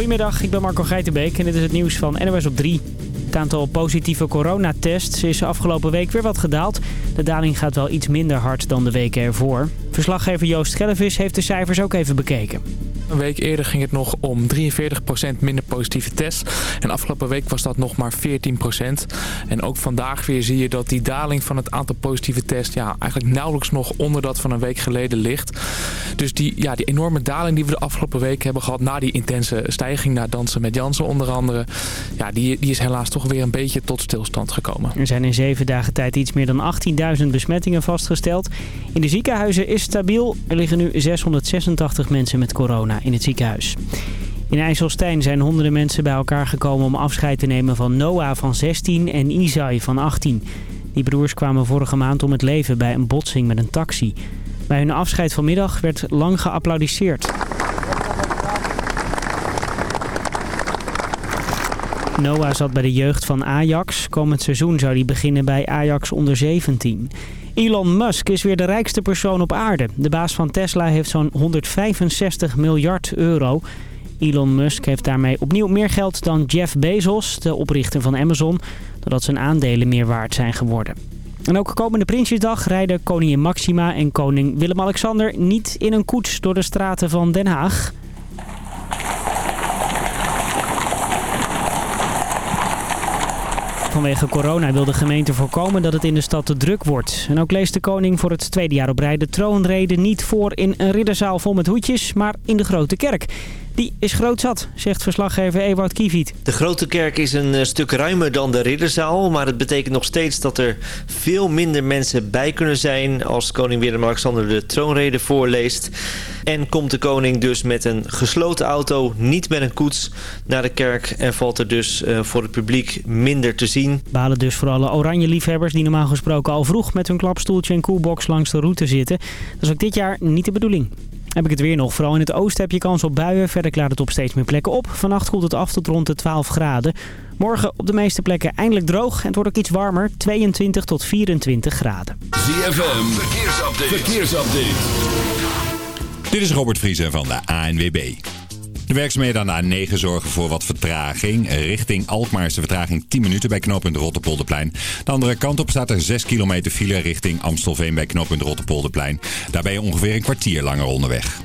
Goedemiddag, ik ben Marco Geitenbeek en dit is het nieuws van NOS op 3. Het aantal positieve coronatests is afgelopen week weer wat gedaald. De daling gaat wel iets minder hard dan de weken ervoor. Verslaggever Joost Gellevis heeft de cijfers ook even bekeken. Een week eerder ging het nog om 43% minder positieve tests. En afgelopen week was dat nog maar 14%. En ook vandaag weer zie je dat die daling van het aantal positieve tests... Ja, eigenlijk nauwelijks nog onder dat van een week geleden ligt. Dus die, ja, die enorme daling die we de afgelopen week hebben gehad... na die intense stijging naar Dansen met Jansen onder andere... Ja, die, die is helaas toch weer een beetje tot stilstand gekomen. Er zijn in zeven dagen tijd iets meer dan 18.000 besmettingen vastgesteld. In de ziekenhuizen is stabiel. Er liggen nu 686 mensen met corona in het ziekenhuis. In IJsselstein zijn honderden mensen bij elkaar gekomen om afscheid te nemen van Noah van 16 en Isai van 18. Die broers kwamen vorige maand om het leven bij een botsing met een taxi. Bij hun afscheid vanmiddag werd lang geapplaudisseerd. Noah zat bij de jeugd van Ajax. Komend seizoen zou hij beginnen bij Ajax onder 17. Elon Musk is weer de rijkste persoon op aarde. De baas van Tesla heeft zo'n 165 miljard euro. Elon Musk heeft daarmee opnieuw meer geld dan Jeff Bezos, de oprichter van Amazon, doordat zijn aandelen meer waard zijn geworden. En ook komende Prinsjesdag rijden koningin Maxima en koning Willem-Alexander niet in een koets door de straten van Den Haag. Vanwege corona wil de gemeente voorkomen dat het in de stad te druk wordt. En ook leest de koning voor het tweede jaar op rij de troonrede niet voor in een ridderzaal vol met hoedjes, maar in de grote kerk. Die is groot zat, zegt verslaggever Ewout Kieviet. De grote kerk is een eh, stuk ruimer dan de ridderzaal, maar het betekent nog steeds dat er veel minder mensen bij kunnen zijn als koning Willem-Alexander de troonrede voorleest. En komt de koning dus met een gesloten auto, niet met een koets, naar de kerk en valt er dus uh, voor het publiek minder te zien. Balen dus voor alle oranje liefhebbers die normaal gesproken al vroeg met hun klapstoeltje en koelbox langs de route zitten. Dat is ook dit jaar niet de bedoeling. Heb ik het weer nog. Vooral in het oosten heb je kans op buien. Verder klaart het op steeds meer plekken op. Vannacht koelt het af tot rond de 12 graden. Morgen op de meeste plekken eindelijk droog. En het wordt ook iets warmer. 22 tot 24 graden. ZFM. Verkeersupdate. Verkeersupdate. Dit is Robert Vriezen van de ANWB. De werkzaamheden aan de A9 zorgen voor wat vertraging. Richting Alkmaar is de vertraging 10 minuten bij knooppunt Rotterpolderplein. De andere kant op staat er 6 kilometer file richting Amstelveen bij knooppunt Rotterpolderplein. Daarbij ongeveer een kwartier langer onderweg.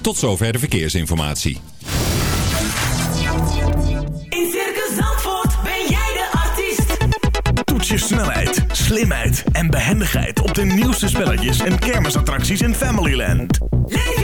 Tot zover de verkeersinformatie. In Circus Zandvoort ben jij de artiest. Toets je snelheid, slimheid en behendigheid op de nieuwste spelletjes en kermisattracties in Familyland. Leef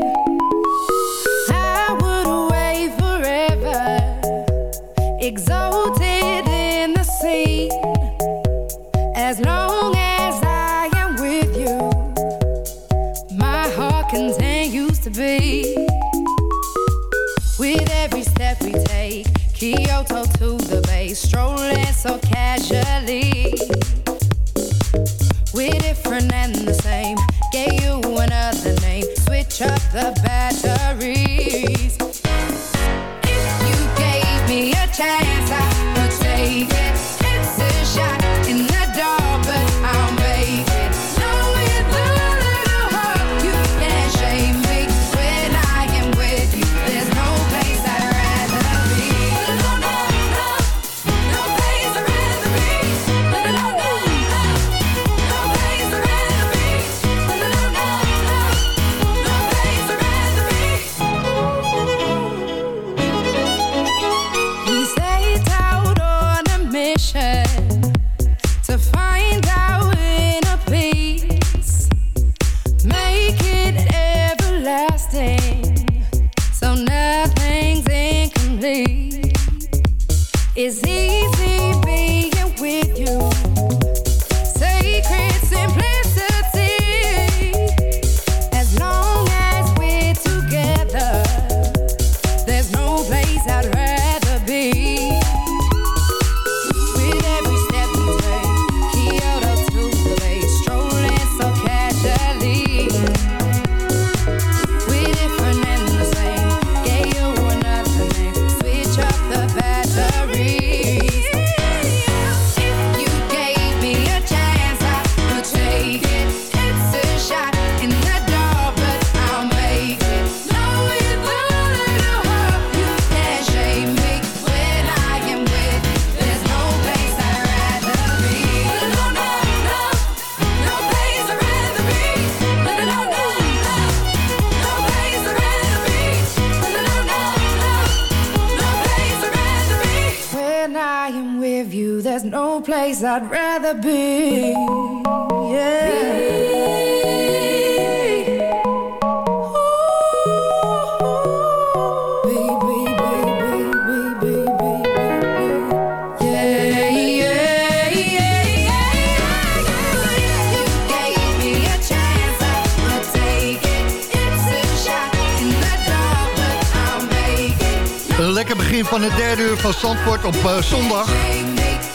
Op eh, zondag.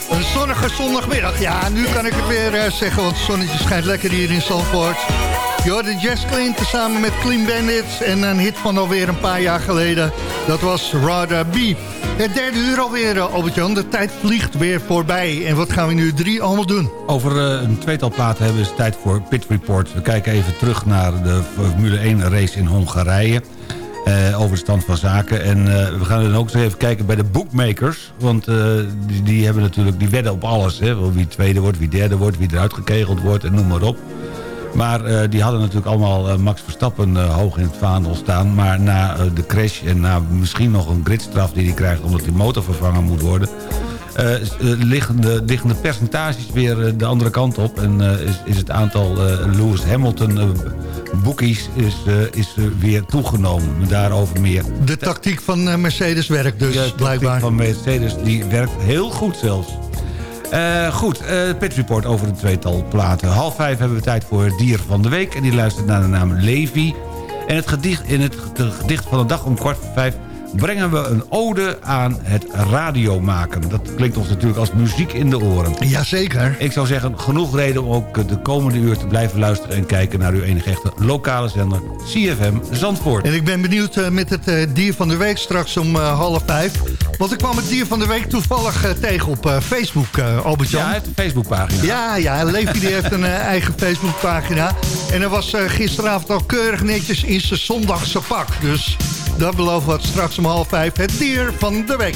Een zonnige zondagmiddag. Ja, nu kan ik het weer eh, zeggen, want het zonnetje schijnt lekker hier in Zandvoort. Joh, de Jazz Clean tezamen met Clean Bandits en een hit van alweer een paar jaar geleden. Dat was Rada B. Het derde uur alweer, uh, Albert-Jan. De tijd vliegt weer voorbij. En wat gaan we nu drie allemaal doen? Over eh, een tweetal platen hebben we tijd voor Pit Report. We kijken even terug naar de Formule 1 race in Hongarije. Eh, over de stand van zaken. En eh, we gaan dan ook eens even kijken bij de bookmakers. Want eh, die, hebben natuurlijk, die wedden op alles. Hè? Wie tweede wordt, wie derde wordt, wie eruit gekegeld wordt en noem maar op. Maar die hadden natuurlijk allemaal Max Verstappen hoog in het vaandel staan. Maar na de crash en na misschien nog een gridstraf die hij krijgt... omdat die motor vervangen moet worden... eh, eh, liggen, de, liggen de percentages weer eh, de andere kant op. En is, is het aantal Lewis Hamilton bookies is, is weer toegenomen. Daarover meer. De tactiek van Mercedes werkt dus, De tactiek blijkbaar. van Mercedes die werkt heel goed zelfs. Goed, Pit Report over een tweetal platen. Half vijf hebben we tijd voor het dier van de week. En die luistert naar de naam Levi. En het gedicht, in het gedicht van de dag om kwart voor vijf... brengen we een ode aan het radiomaken. Dat klinkt ons natuurlijk als muziek in de oren. Jazeker. Ik zou zeggen, genoeg reden om ook de komende uur te blijven luisteren... en kijken naar uw enige echte lokale zender CFM Zandvoort. En ik ben benieuwd eh, met het eh, dier van de week straks om eh, half vijf. Want ik kwam het dier van de week toevallig tegen op Facebook, Albert-Jan. Ja, een Facebookpagina. Ja, ja, Levi die heeft een eigen Facebookpagina. En hij was gisteravond al keurig netjes in zijn zondagse pak. Dus dat beloven we straks om half vijf. Het dier van de week.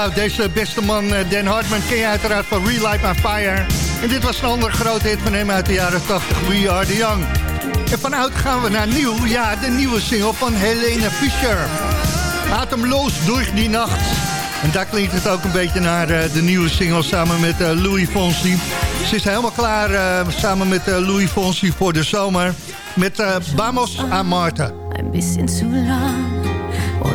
Nou, deze beste man eh, Dan Hartman ken je uiteraard van Relight My Fire. En dit was een andere grote hit van hem uit de jaren 80, We Are The Young. En vanuit gaan we naar nieuw, ja, de nieuwe single van Helene Fischer. Atemloos door die nacht. En daar klinkt het ook een beetje naar eh, de nieuwe single samen met eh, Louis Fonsi. Ze is helemaal klaar samen met Louis Fonsi voor de zomer. Met eh, Vamos a Marta. Ein bisschen zu lang.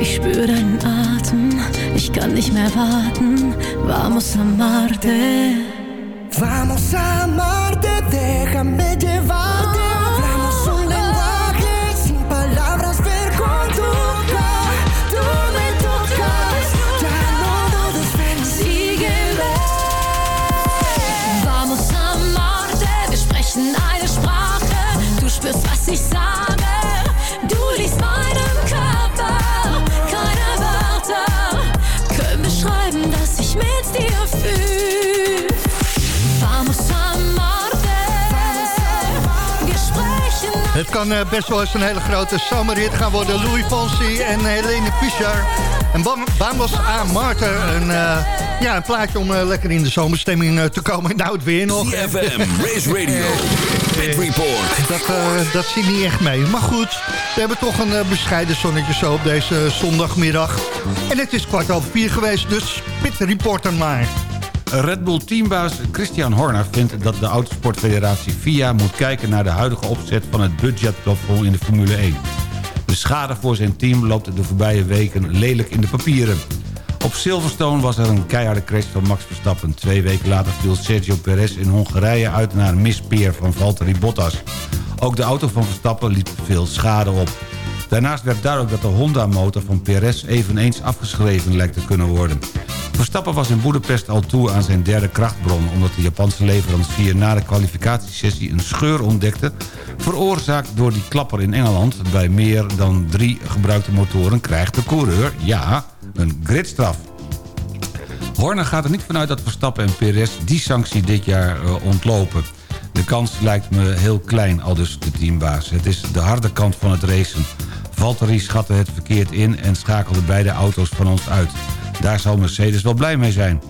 Ich spüre deinen Atem, kann nicht mehr warten. Vamos a amarte. Vamos a amarte, déjame llevarte. Kan eh, best wel eens een hele grote zomerhit gaan worden. Louis Fonsi en Helene Fischer. En Bam- Vamos a Marter. Een, eh, ja, een plaatje om eh, lekker in de zomerstemming te komen. Nou, het weer nog. CFM, Race Radio, Pit Report. Dat, dat zie niet echt mee. Maar goed, we hebben toch een bescheiden zonnetje zo op deze zondagmiddag. En het is kwart over vier geweest, dus Pit Reporter maar. Red Bull teambaas Christian Horner vindt dat de Autosportfederatie FIA moet kijken naar de huidige opzet van het budgetplafond in de Formule 1. De schade voor zijn team loopt de voorbije weken lelijk in de papieren. Op Silverstone was er een keiharde crash van Max Verstappen. Twee weken later viel Sergio Perez in Hongarije uit naar een mispeer van Valtteri Bottas. Ook de auto van Verstappen liep veel schade op. Daarnaast werd duidelijk dat de Honda-motor van Perez eveneens afgeschreven lijkt te kunnen worden. Verstappen was in Boedapest al toe aan zijn derde krachtbron... omdat de Japanse leverancier na de kwalificatiesessie een scheur ontdekte... veroorzaakt door die klapper in Engeland. Bij meer dan drie gebruikte motoren krijgt de coureur, ja, een gridstraf. Horner gaat er niet vanuit dat Verstappen en Perez die sanctie dit jaar eh, ontlopen. De kans lijkt me heel klein, al dus de teambaas. Het is de harde kant van het racen. Valtteri schatte het verkeerd in en schakelde beide auto's van ons uit. Daar zal Mercedes wel blij mee zijn.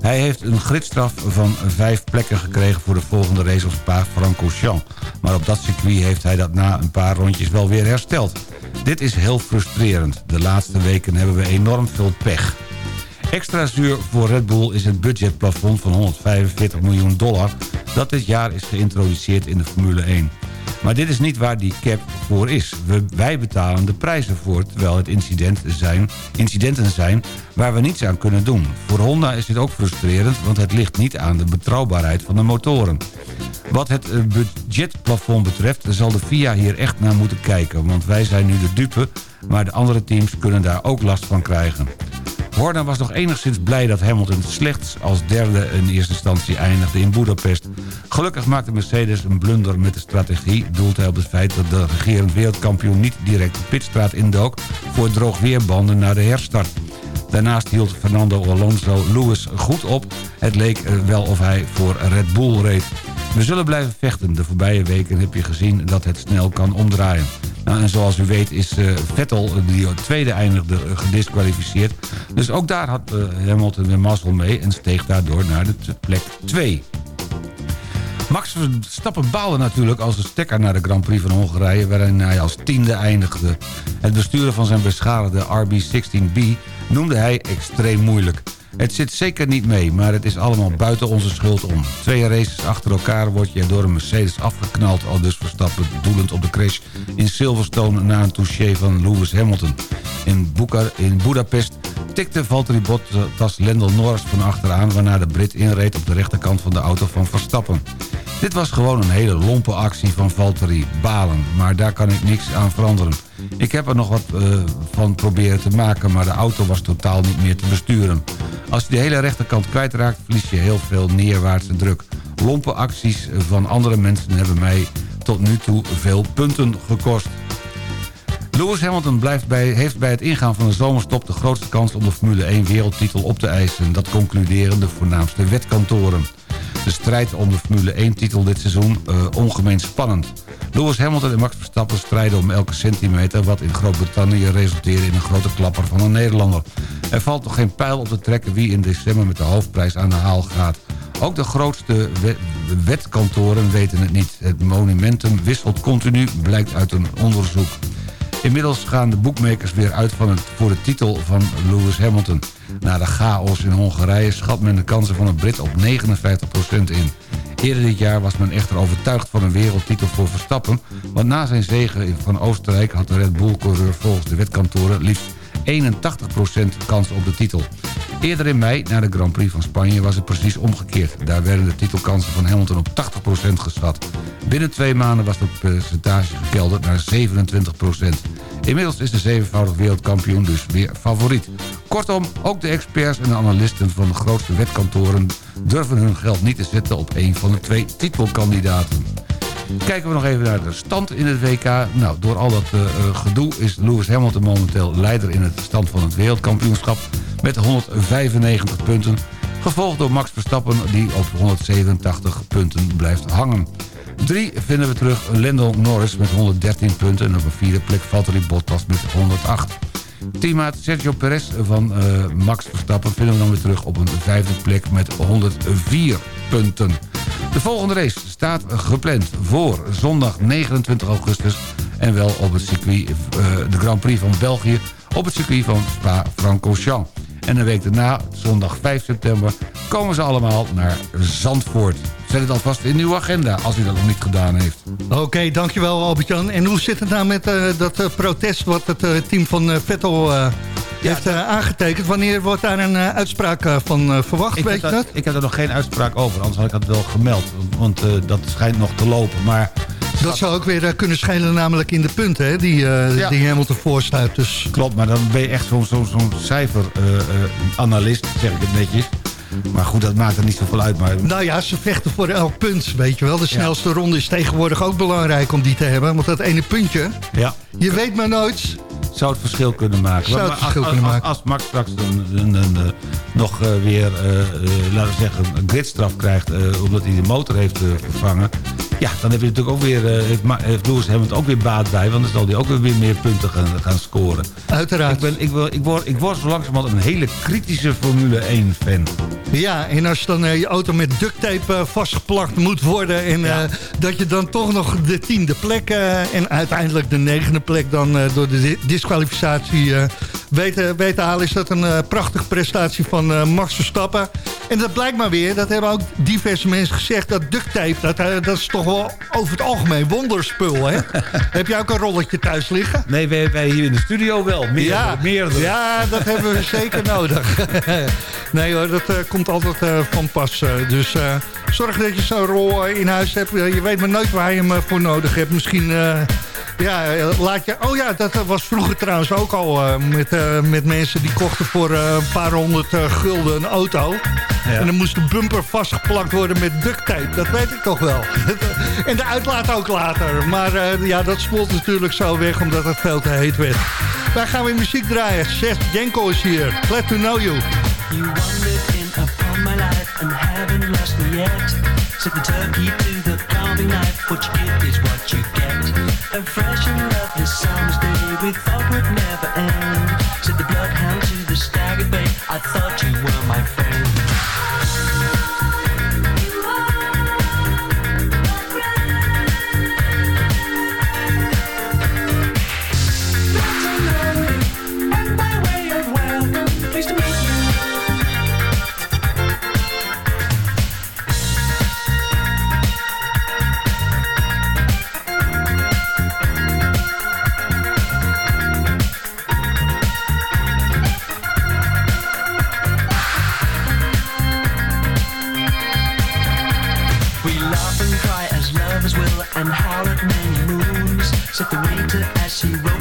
Hij heeft een gridstraf van vijf plekken gekregen voor de volgende race op Spa-Francorchamps. Maar op dat circuit heeft hij dat na een paar rondjes wel weer hersteld. Dit is heel frustrerend. De laatste weken hebben we enorm veel pech. Extra zuur voor Red Bull is het budgetplafond van 145 miljoen dollar... dat dit jaar is geïntroduceerd in de Formule 1. Maar dit is niet waar die cap voor is. We, wij betalen de prijzen voor, terwijl het incident zijn, incidenten zijn waar we niets aan kunnen doen. Voor Honda is dit ook frustrerend, want het ligt niet aan de betrouwbaarheid van de motoren. Wat het eh, budgetplafond betreft zal de FIA hier echt naar moeten kijken... want wij zijn nu de dupe, maar de andere teams kunnen daar ook last van krijgen. Horner was nog enigszins blij dat Hamilton slechts als derde in eerste instantie eindigde in Budapest. Gelukkig maakte Mercedes een blunder met de strategie. Doelt hij op het feit dat de regerend wereldkampioen niet direct de pitstraat indook... voor droogweerbanden na de herstart. Daarnaast hield Fernando Alonso Lewis goed op. Het leek eh, wel of hij voor Red Bull reed. We zullen blijven vechten. De voorbije weken heb je gezien dat het snel kan omdraaien. Nou, en zoals u weet is uh, Vettel, die tweede eindigde, uh, gedisqualificeerd. Dus ook daar had uh, Hamilton weer mazzel mee... en steeg daardoor naar de plek 2. Max Verstappen baalde natuurlijk als een stekker naar de Grand Prix van Hongarije... waarin hij als tiende eindigde. Het besturen van zijn beschadigde RB16B noemde hij extreem moeilijk. Het zit zeker niet mee, maar het is allemaal buiten onze schuld om. Twee races achter elkaar word je door een Mercedes afgeknald... al dus Verstappen doelend op de crash in Silverstone... na een touché van Lewis Hamilton. In, Boeka, in Budapest tikte Valtteri Bottas Lendl Norris van achteraan... waarna de Brit inreed op de rechterkant van de auto van Verstappen. Dit was gewoon een hele lompe actie van Valtteri Balen, maar daar kan ik niks aan veranderen. Ik heb er nog wat uh, van proberen te maken, maar de auto was totaal niet meer te besturen. Als je de hele rechterkant kwijtraakt, verlies je heel veel neerwaartse druk. Lompe acties van andere mensen hebben mij tot nu toe veel punten gekost. Lewis Hamilton blijft bij, heeft bij het ingaan van de zomerstop de grootste kans om de Formule 1 wereldtitel op te eisen. Dat concluderen de voornaamste wetkantoren. De strijd om de Formule 1-titel dit seizoen uh, ongemeen spannend. Lewis Hamilton en Max Verstappen strijden om elke centimeter... wat in Groot-Brittannië resulteerde in een grote klapper van een Nederlander. Er valt nog geen pijl op te trekken wie in december met de hoofdprijs aan de haal gaat. Ook de grootste wetkantoren weten het niet. Het monumentum wisselt continu, blijkt uit een onderzoek. Inmiddels gaan de boekmakers weer uit van het, voor de titel van Lewis Hamilton. Na de chaos in Hongarije schat men de kansen van het Brit op 59% in. Eerder dit jaar was men echter overtuigd van een wereldtitel voor Verstappen... want na zijn zege van Oostenrijk had de Red Bull-coureur volgens de wetkantoren... liefst 81% kans op de titel. Eerder in mei, na de Grand Prix van Spanje, was het precies omgekeerd. Daar werden de titelkansen van Hamilton op 80% geschat. Binnen twee maanden was het percentage gekelderd naar 27%. Inmiddels is de zevenvoudig wereldkampioen dus weer favoriet. Kortom, ook de experts en de analisten van de grootste wetkantoren... durven hun geld niet te zetten op een van de twee titelkandidaten. Kijken we nog even naar de stand in het WK. Nou, door al dat uh, gedoe is Lewis Hamilton momenteel leider in het stand van het wereldkampioenschap... met 195 punten, gevolgd door Max Verstappen die op 187 punten blijft hangen. Drie vinden we terug Lando Norris met 113 punten... en op een vierde plek Valtteri Bottas met 108. Teammaat Sergio Perez van uh, Max Verstappen vinden we dan weer terug op een vijfde plek met 104 punten. De volgende race staat gepland voor zondag 29 augustus... en wel op het circuit, uh, de Grand Prix van België op het circuit van Spa-Francorchamps. En een week daarna, zondag 5 september, komen ze allemaal naar Zandvoort. Zet het alvast in uw agenda, als u dat nog niet gedaan heeft. Oké, dankjewel Albert-Jan. En hoe zit het nou met uh, dat uh, protest wat het team van Vettel heeft aangetekend? Wanneer wordt daar een uitspraak van verwacht, ik weet je dat? Ik heb er nog geen uitspraak over, anders had ik dat wel gemeld. Want dat schijnt nog te lopen, maar... Dat zou ook weer kunnen schijnen namelijk in de punten hè, die, ja. die Hamilton voorsluit. Dus. Klopt, maar dan ben je echt zo'n zo, zo cijferanalist, zeg ik het netjes. Maar goed, dat maakt er niet zoveel uit. Maar... Nou ja, ze vechten voor elk punt, weet je wel. De snelste ja. ronde is tegenwoordig ook belangrijk om die te hebben. Want dat ene puntje, ja. je weet maar nooit... Zou het verschil kunnen maken. Zou het maar, verschil als, kunnen als, maken. Als, Max straks een, een, een, een, nog uh, weer, uh, uh, laten we zeggen, een gridstraf krijgt... omdat hij de motor heeft vervangen... Ja, dan heb je natuurlijk ook weer, eh, heeft, Lewis Hamilton ook weer baat bij... want dan zal hij ook weer meer punten gaan, gaan scoren. Uiteraard. Ik, ben, ik, wil, ik, word, ik word zo langzamerhand een hele kritische Formule 1-fan. Ja, en als dan eh, je auto met duct tape eh, vastgeplakt moet worden... en dat je dan toch nog de tiende plek en uiteindelijk de negende plek... dan door de di- disqualificatie weet, weet te halen... is dat een prachtige prestatie van Max Verstappen. En dat blijkt maar weer, dat hebben ook diverse mensen gezegd... dat duct tape, dat, eh, dat is toch wel over het algemeen wonderspul, hè? Heb jij ook een rolletje thuis liggen? Nee, wij, wij hier in de studio wel. Meer, ja, meerdere. ja, dat hebben we zeker nodig. nee hoor, dat eh, komt altijd eh, van pas. dus zorg dat je zo'n rol in huis hebt. Je weet maar nooit waar je hem voor nodig hebt. Misschien... ja, eh, laat je... Oh ja, dat was vroeger trouwens ook al eh, met, eh, met mensen die kochten voor eh, een paar honderd gulden een auto. En dan moest de bumper vastgeplakt worden met duct tape. Dat weet ik toch wel. en de uitlaat ook later. Maar eh, ja, dat spoelt natuurlijk zo weg omdat het veel te heet werd. Wij gaan weer muziek draaien. Seth Jenko is hier. Glad to know you. You wandered in upon my life and haven't lost me yet. Set the turkey to the carving knife. What you get is what. A freshener of the sounds day we thought would and howl many moons. Said the waiter as he wrote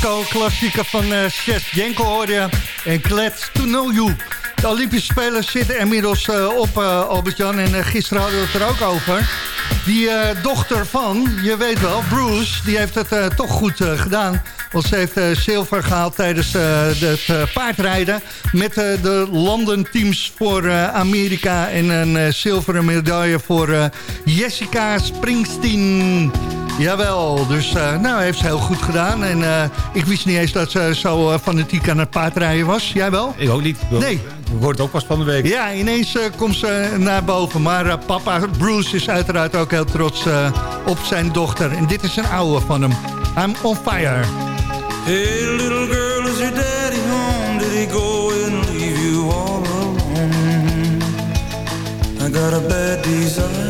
disco-klassieker van eh Chef Jenko hoorde je. En Glad to know you. De Olympische Spelen zitten inmiddels eh, op, eh, Albert-Jan. En gisteren hadden we het er ook over. Die dochter van, je weet wel, Bruce, die heeft het toch goed gedaan. Want ze heeft zilver gehaald tijdens het paardrijden... met de landenteams voor Amerika... en een zilveren medaille voor Jessica Springsteen... Jawel, dus eh, nou heeft ze heel goed gedaan. En eh, ik wist niet eens dat ze zo eh, fanatiek aan het paardrijden was. Jij wel? Ik ook niet. Nee. Ik hoor het ook pas van de week. Ja, ineens komt ze naar boven. Maar papa Bruce is uiteraard ook heel trots eh, op zijn dochter. En dit is een oude van hem. I'm on fire. Hey little girl, is your daddy home? Did he go and leave you all alone? I got a bad desire.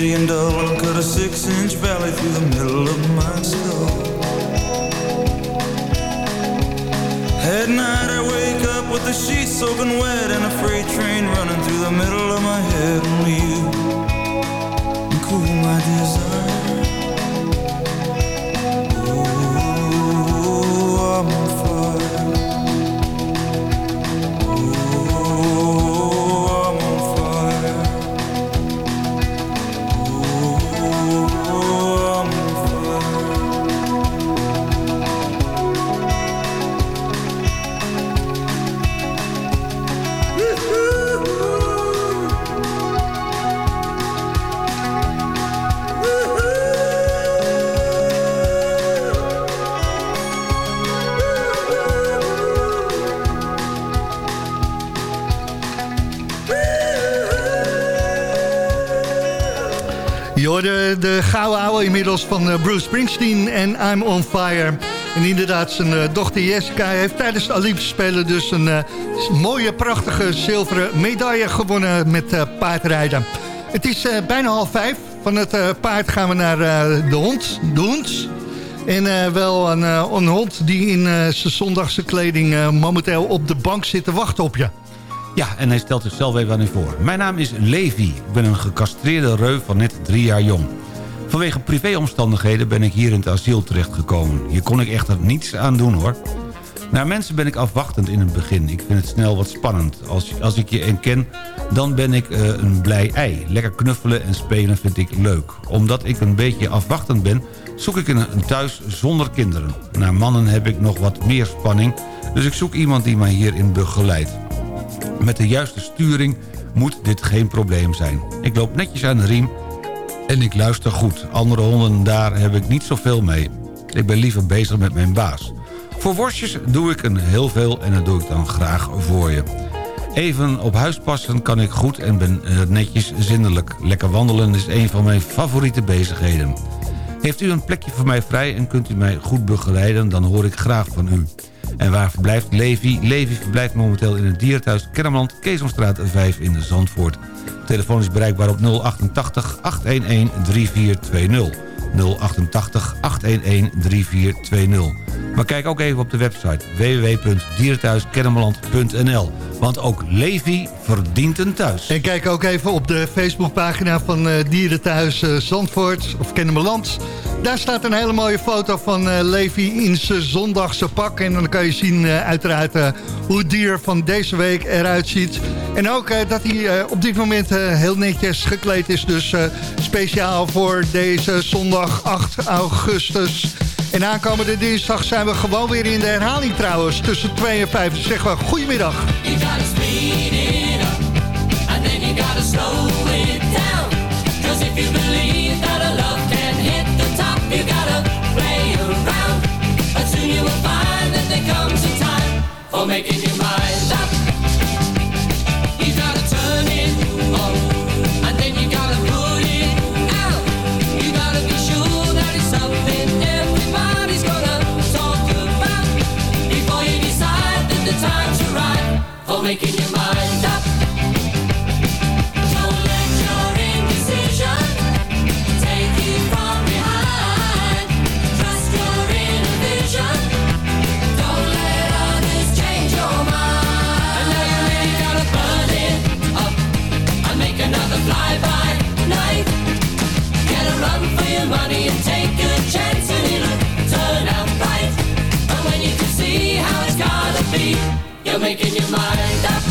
dreamed and when cut a six inch valley through the de gouden ouwe inmiddels van eh, Bruce Springsteen en I'm on Fire. En inderdaad, zijn eh, dochter Jessica heeft tijdens de Olympische Spelen... dus een eh, mooie, prachtige zilveren medaille gewonnen met paardrijden. Het is bijna half vijf. Van het paard gaan we naar de hond, de. En wel een, een hond die in zijn zondagse kleding... momenteel op de bank zit te wachten op je. Ja, en hij stelt zichzelf even aan u voor. Mijn naam is Levi. Ik ben een gecastreerde reu van net drie jaar jong. Vanwege privéomstandigheden ben ik hier in het asiel terechtgekomen. Hier kon ik echter niets aan doen hoor. Naar mensen ben ik afwachtend in het begin. Ik vind het snel wat spannend. Als, als ik je een ken, dan ben ik eh, een blij ei. Lekker knuffelen en spelen vind ik leuk. Omdat ik een beetje afwachtend ben, zoek ik een, een thuis zonder kinderen. Naar mannen heb ik nog wat meer spanning, dus ik zoek iemand die mij hierin begeleidt. Met de juiste sturing moet dit geen probleem zijn. Ik loop netjes aan de riem en ik luister goed. Andere honden daar heb ik niet zoveel mee. Ik ben liever bezig met mijn baas. Voor worstjes doe ik een heel veel en dat doe ik dan graag voor je. Even op huis passen kan ik goed en ben eh, netjes zindelijk. Lekker wandelen is een van mijn favoriete bezigheden. Heeft u een plekje voor mij vrij en kunt u mij goed begeleiden... dan hoor ik graag van u. En waar verblijft Levi? Levi verblijft momenteel in het dierenthuis Kennemerland... Keesomstraat 5 in Zandvoort. Telefoon is bereikbaar op 088 811 3420. 088 811 3420. Maar kijk ook even op de website www.dierenthuiskennemerland.nl. Want ook Levi verdient een thuis. En kijk ook even op de Facebookpagina van eh Dierenthuis eh, Zandvoort of Kennemerland. Daar staat een hele mooie foto van eh, Levi in zijn zondagse pak. En dan kan je zien uiteraard hoe het dier van deze week eruit ziet. En ook dat hij op dit moment heel netjes gekleed is. Dus speciaal voor deze zondag 8 augustus. En aankomende dinsdag zijn we gewoon weer in de herhaling trouwens. Tussen 2 en 5. Dus zeggen we goedemiddag. You gotta speed it up, making your mind up. Don't let your indecision take you from behind. Trust your inner vision. Don't let others change your mind. And now you really gotta burn it up and make another fly-by night. Get a run for your money and take a chance and it'll turn out right. When you can see how it's gotta be, you're making your mind up.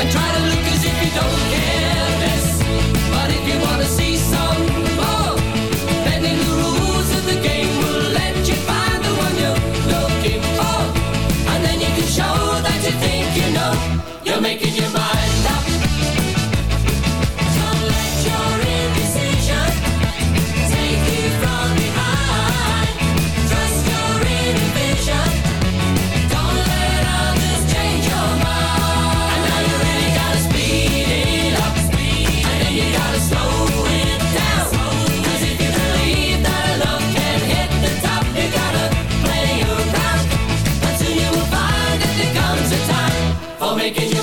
And try to look as if you don't care. But if you wanna see some more, bending the rules of the game will let you find the one you're looking for. And then you can show that you think you know you're making your mind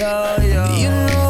Yeah, yeah. You know I've been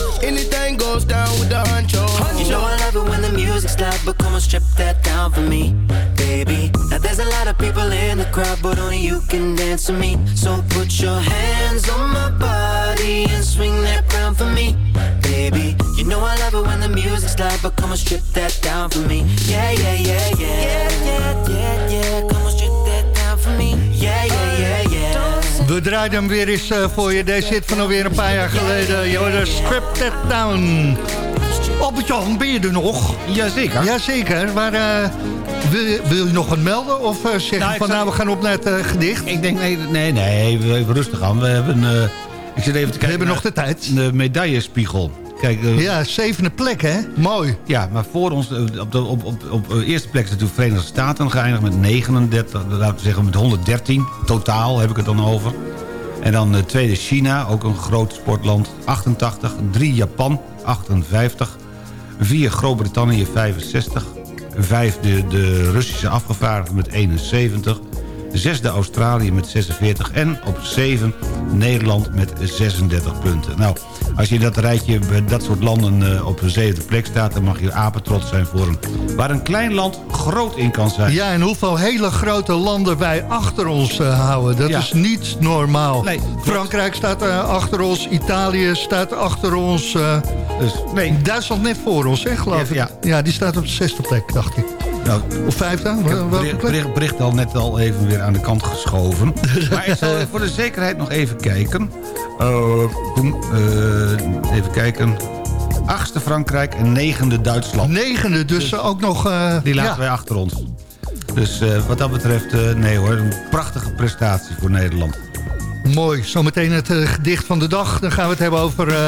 Anything goes down with the honcho. You know I love it when the music's loud, but come on, strip that down for me, baby. Now there's a lot of people in the crowd, but only you can dance to me. So put your hands on my body and swing that round for me, baby. You know I love it when the music's loud, but come on, strip that down for me. Yeah, yeah, yeah, yeah. Yeah, yeah, yeah, yeah. Come on, strip that down for me. Yeah, we draaien hem weer eens eh, voor je. Deze zit van alweer een paar jaar geleden. Je hoorde Strip That Down. Albert-Jan, ben je er nog? Jazeker. Jazeker. Maar eh, wil, je, wil je nog wat melden? Of uh, zeg Nou, van zou- nou, we gaan op naar het gedicht? Ik denk, nee, nee, nee, even, even rustig aan. We hebben, ik zit even te kijken hebben naar nog de tijd. De medaillespiegel. Kijk, eh, Ja, zevende plek, hè? Mooi. Ja, maar voor ons, eh, op de op, op, op de eerste plek is natuurlijk Verenigde Staten geëindigd met 39, laten we zeggen met 113. Totaal heb ik het dan over. En dan eh, tweede China, ook een groot sportland, 88. Drie Japan, 58. Vier Groot-Brittannië, 65. Vijf de, de Russische afgevaardigden met 71. Zesde Australië met 46. En op 7 Nederland met 36 punten. Nou, als je dat rijtje bij dat soort landen eh, op een zevende plek staat... dan mag je apetrots zijn voor een... waar een klein land groot in kan zijn. Ja, en hoeveel hele grote landen wij achter ons eh, houden. Dat Ja. is niet normaal. Nee, Frankrijk staat eh, achter ons. Italië staat achter ons. eh, Dus, nee, Duitsland net voor ons, hè, geloof Ja, ik. Ja. die staat op de zesde plek, dacht ik. Nou, Of vijfde? Ik heb bericht, bericht, bericht al net al even weer aan de kant geschoven. maar ik zal voor de zekerheid nog even kijken. Eh, toen, eh, even kijken. Achtste Frankrijk en negende Duitsland. Negende, dus eh, ook nog... eh, Die laten ja. wij achter ons. Dus eh, wat dat betreft, eh, nee hoor, een prachtige prestatie voor Nederland. Mooi, zometeen het eh, gedicht van de dag. Dan gaan we het hebben over eh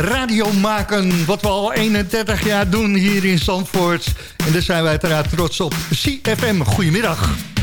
radio maken. Wat we al 31 jaar doen hier in Zandvoort. En daar zijn wij uiteraard trots op. CFM, goedemiddag.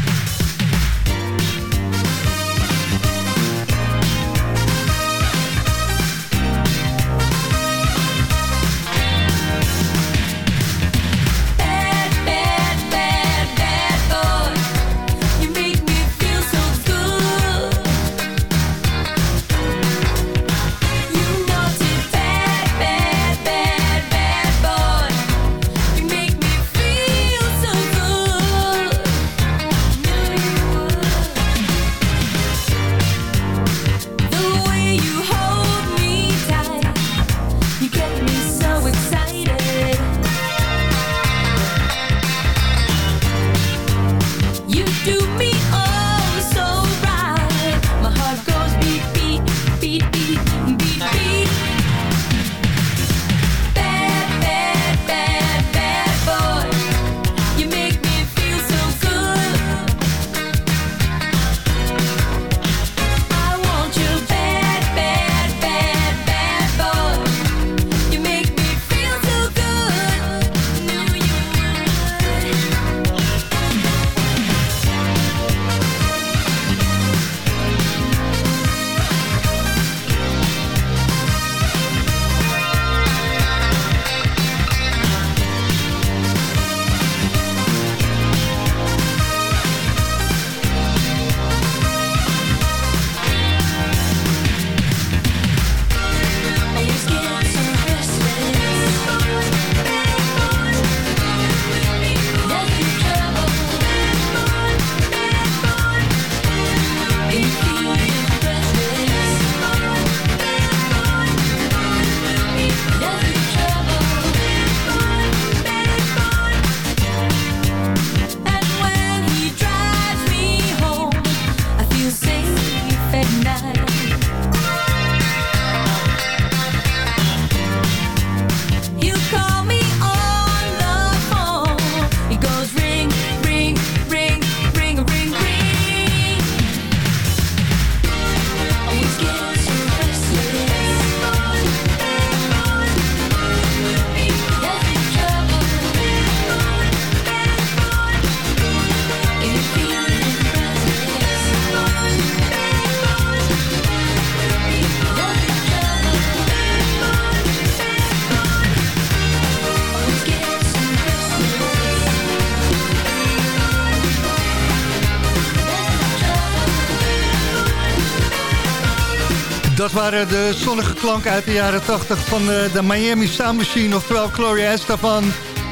Waren de zonnige klanken uit de jaren 80 van eh, de Miami Sound Machine. Oftewel Gloria Estefan.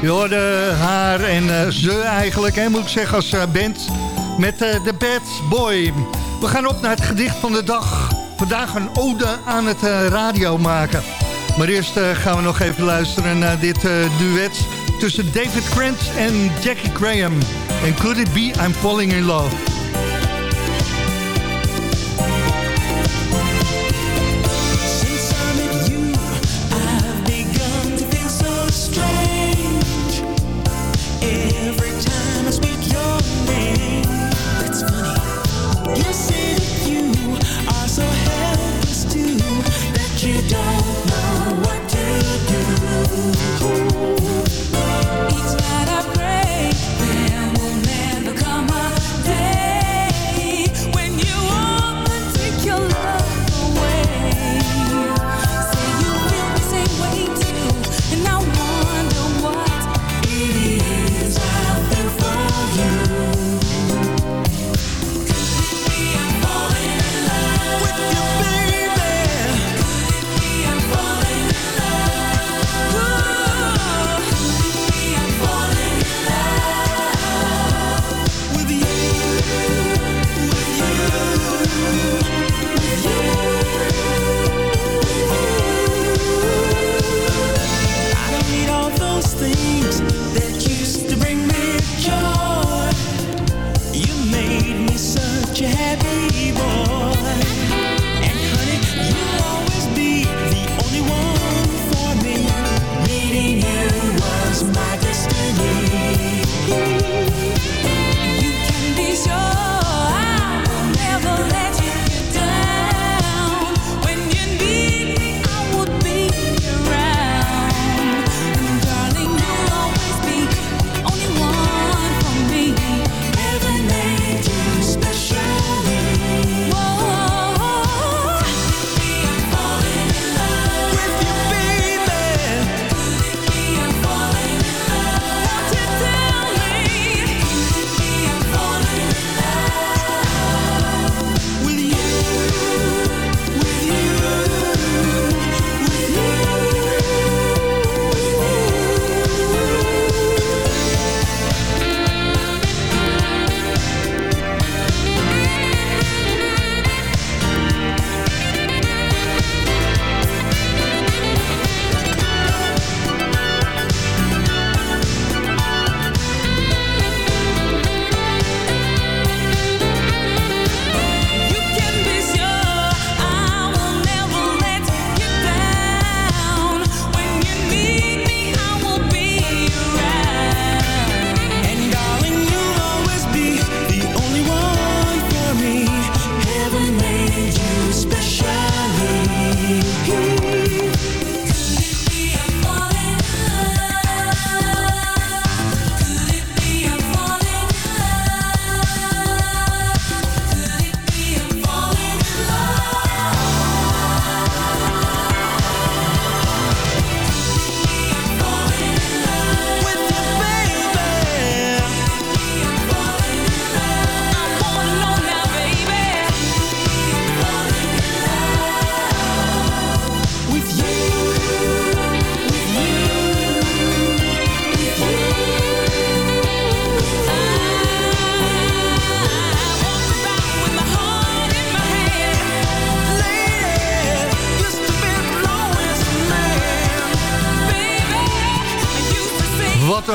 Je hoorde haar en eh, ze eigenlijk, hè, moet ik zeggen, als eh, band. Met eh, The Bad Boy. We gaan op naar het gedicht van de dag. Vandaag een ode aan het eh, radio maken. Maar eerst eh, gaan we nog even luisteren naar dit eh, duet... tussen David Krantz en Jackie Graham. En Could It Be I'm Falling In Love.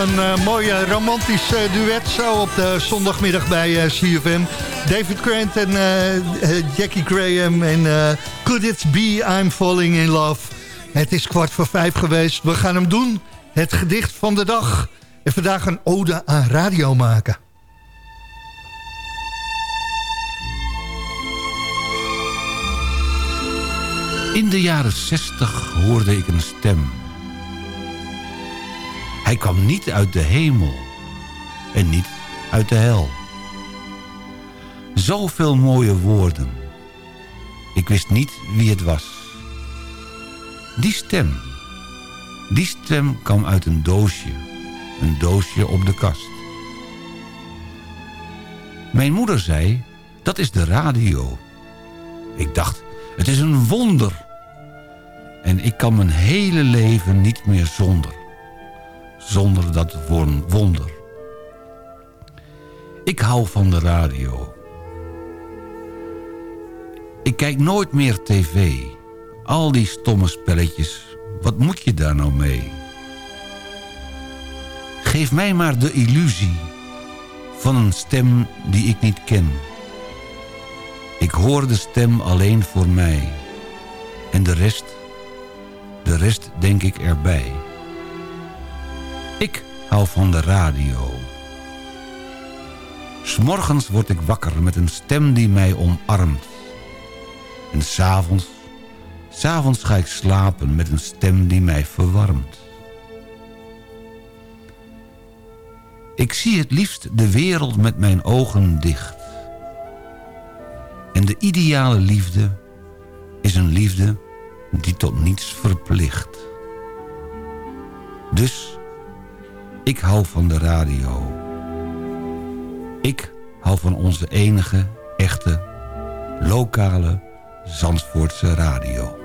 Een eh, mooie romantisch eh, duet zo op de zondagmiddag bij eh, CFM. David Grant en Jackie Graham en Could It Be I'm Falling In Love. Het is kwart voor vijf geweest. We gaan hem doen. Het gedicht van de dag. En vandaag een ode aan radio maken. In de jaren zestig hoorde ik een stem. Hij kwam niet uit de hemel en niet uit de hel. Zoveel mooie woorden. Ik wist niet wie het was. Die stem, die stem kwam uit een doosje. Een doosje op de kast. Mijn moeder zei, dat is de radio. Ik dacht, het is een wonder. En ik kan mijn hele leven niet meer zonder. Zonder dat wonder. Ik hou van de radio. Ik kijk nooit meer tv. Al die stomme spelletjes. Wat moet je daar nou mee? Geef mij maar de illusie van een stem die ik niet ken. Ik hoor de stem alleen voor mij. En de rest, de rest denk ik erbij. Ik hou van de radio. S'morgens word ik wakker met een stem die mij omarmt. En s'avonds, s'avonds ga ik slapen met een stem die mij verwarmt. Ik zie het liefst de wereld met mijn ogen dicht. En de ideale liefde is een liefde die tot niets verplicht. Dus, ik hou van de radio. Ik hou van onze enige, echte, lokale Zandvoortse radio.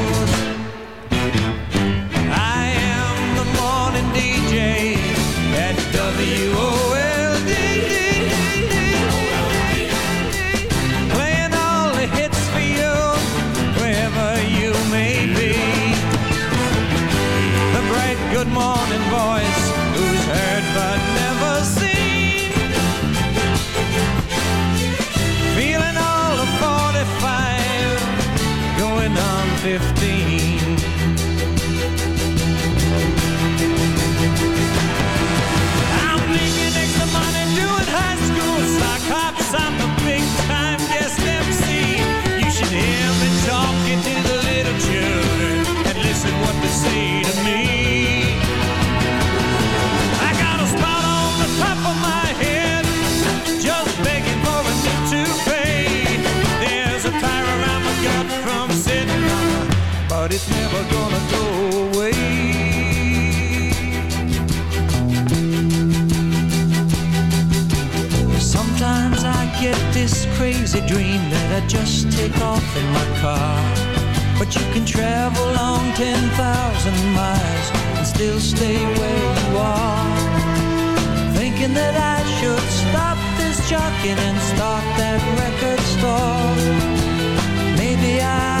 Morning and still stay where you are. Thinking that I should stop this jockeying and start that record store. Maybe I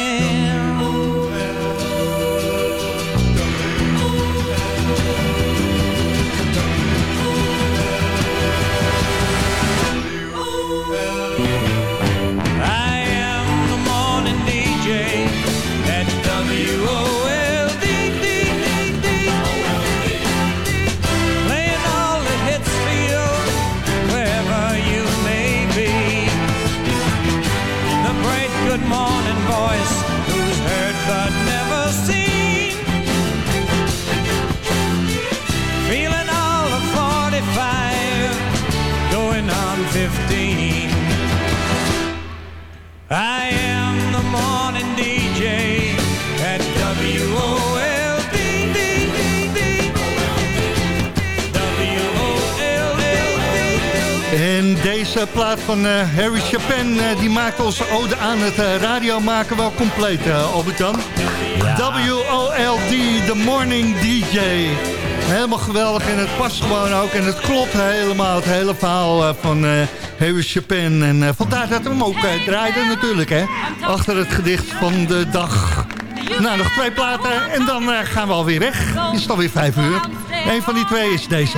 Plaat van eh, Harry Chapin, eh, die maakt onze ode aan het eh, radio maken wel compleet, Albert-Jan. WOLD, The Morning DJ. Helemaal geweldig en het past gewoon ook en het klopt helemaal, het hele verhaal van Harry Chapin. En vandaar dat we hem ook draaiden natuurlijk, hè. Achter het gedicht van de dag. Nou, nog twee platen en dan gaan we alweer weg. Is het alweer vijf uur. Een van die twee is deze.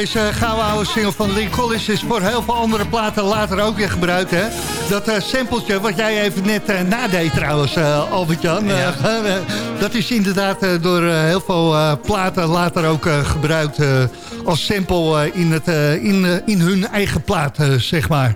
Deze gouden oude single van Link Collins is voor heel veel andere platen later ook weer gebruikt. Hè? Dat eh sampletje wat jij even net nadeed trouwens, eh, Albert-Jan. dat is inderdaad door heel veel platen later ook gebruikt als sample in, het, in, in hun eigen plaat, zeg maar.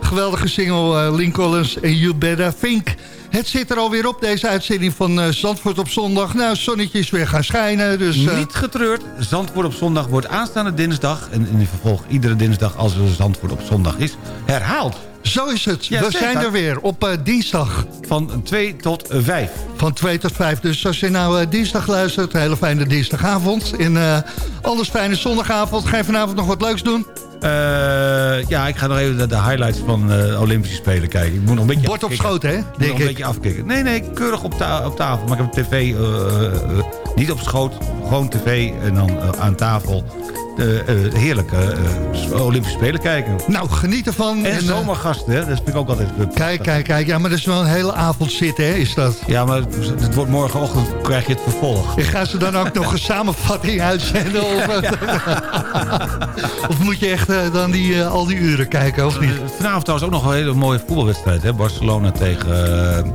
Geweldige single, Link Collins en You Better Think. Het zit er alweer op, deze uitzending van eh, Zandvoort op zondag. Nou, het zonnetje is weer gaan schijnen, dus... eh, Niet getreurd. Zandvoort op zondag wordt aanstaande dinsdag... en in vervolg iedere dinsdag als er Zandvoort op zondag is... herhaald. Zo is het. Ja, We zeker. zijn er weer op eh, dinsdag. Van 2 tot 5. Van 2 tot 5. Dus als je nou dinsdag luistert, een hele fijne dinsdagavond. En anders fijne zondagavond. Ga je vanavond nog wat leuks doen? Eh, ja, ik ga nog even de, de highlights van eh, de Olympische Spelen kijken. Ik moet nog een beetje Bord op schoot, hè? Ik moet Denk nog een ik. beetje afkicken. Nee, nee, keurig op, ta- op tafel. Maar ik heb tv, eh, eh, eh, niet op schoot, gewoon tv en dan eh, aan tafel. Eh, eh, heerlijk eh, Olympische Spelen kijken. Nou, geniet ervan. En, En, zomergasten, hè? dat vind ik ook altijd... Kijk, kijk, kijk. Ja, maar dat is wel een hele avond zitten, hè? Is dat? Ja, maar het, wordt morgenochtend krijg je het vervolg. En gaan ze dan ook nog een samenvatting uitzenden? Of, of moet je echt dan die, al die uren kijken, of niet? Vanavond trouwens ook nog een hele mooie voetbalwedstrijd. Hè? Barcelona tegen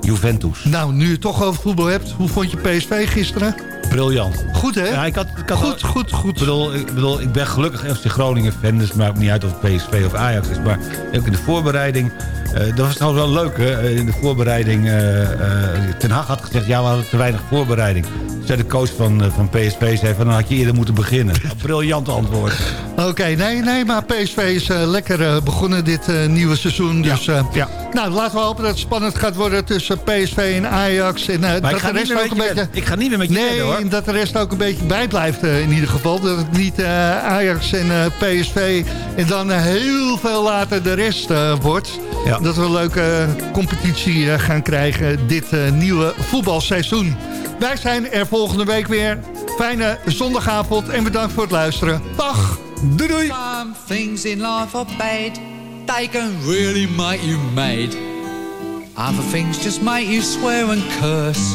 Juventus. Nou, nu je het toch over voetbal hebt. Hoe vond je PSV gisteren? Briljant. Goed, hè? Ja, ik had, ik had Goed, goed, goed. Ik bedoel, ik bedoel, ik ben gelukkig FC Groningen fan, dus het maakt niet uit of het PSV of Ajax is. Maar ook in de voorbereiding, eh, dat was trouwens wel leuk, hè? in de voorbereiding, eh, eh, Ten Hag had gezegd, ja, we hadden te weinig voorbereiding. zei de coach van, eh, van PSV, zei van, dan had je eerder moeten beginnen. Briljant antwoord. Oké, nee, nee, maar PSV is eh, lekker eh, begonnen dit eh, nieuwe seizoen. Dus eh, ja. nou, laten we hopen dat het spannend gaat worden tussen PSV en Ajax. En, eh, Maar ik dat ga, rest meer ook met een je beetje... ik ga niet meer met je Nee, hoor. En dat de rest ook een beetje bijblijft eh, in ieder geval. Dat het niet eh, Ajax en eh, PSV en dan heel veel later de rest eh, wordt. Ja. Dat we een leuke eh, competitie eh, gaan krijgen dit eh, nieuwe voetbalseizoen. Wij zijn er volgende week weer. Fijne zondagavond en bedankt voor het luisteren. Dag! Doei doei! Some things in life are bad. They can really make you mad. Other things just make you swear and curse.